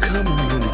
Come on.